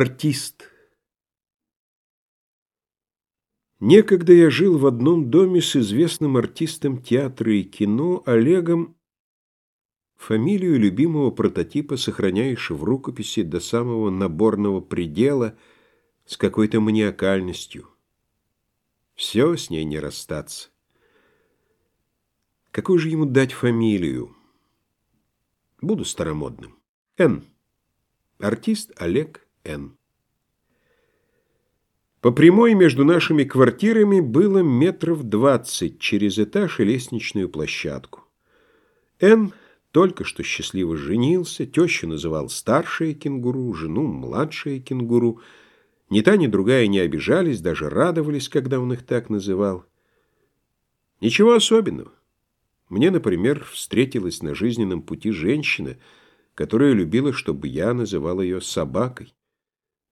Артист Некогда я жил в одном доме с известным артистом театра и кино Олегом, фамилию любимого прототипа сохраняешь в рукописи до самого наборного предела с какой-то маниакальностью. Все с ней не расстаться. Какую же ему дать фамилию? Буду старомодным. Н. Артист Олег Н. По прямой между нашими квартирами было метров двадцать через этаж и лестничную площадку. Н. только что счастливо женился, теща называл старшая кенгуру, жену младшая кенгуру. Ни та, ни другая не обижались, даже радовались, когда он их так называл. Ничего особенного. Мне, например, встретилась на жизненном пути женщина — которая любила, чтобы я называл ее собакой.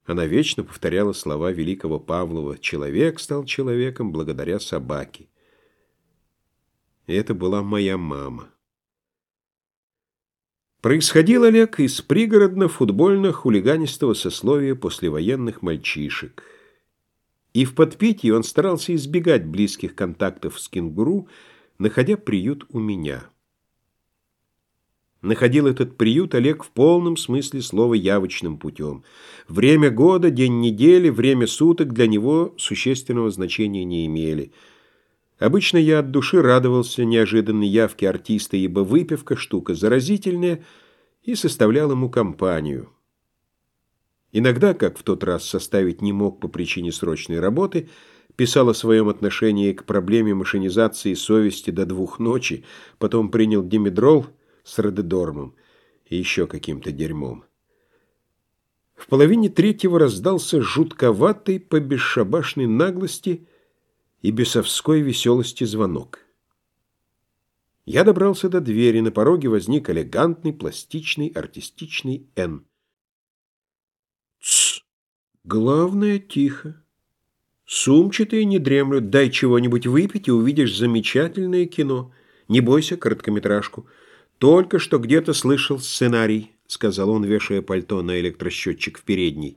Она вечно повторяла слова великого Павлова «Человек стал человеком благодаря собаке». И это была моя мама. Происходил Олег из пригородно-футбольно-хулиганистого сословия послевоенных мальчишек. И в подпитии он старался избегать близких контактов с кенгуру, находя приют у меня. Находил этот приют Олег в полном смысле слова явочным путем. Время года, день недели, время суток для него существенного значения не имели. Обычно я от души радовался неожиданной явке артиста, ибо выпивка – штука заразительная, и составлял ему компанию. Иногда, как в тот раз составить не мог по причине срочной работы, писал о своем отношении к проблеме машинизации совести до двух ночи, потом принял димедрол – с рододормом и еще каким-то дерьмом. В половине третьего раздался жутковатый по бесшабашной наглости и бесовской веселости звонок. Я добрался до двери, на пороге возник элегантный, пластичный, артистичный Н. Тсс! Главное, тихо. Сумчатые не дремлют, дай чего-нибудь выпить и увидишь замечательное кино. Не бойся короткометражку. «Только что где-то слышал сценарий», — сказал он, вешая пальто на электросчетчик в передней.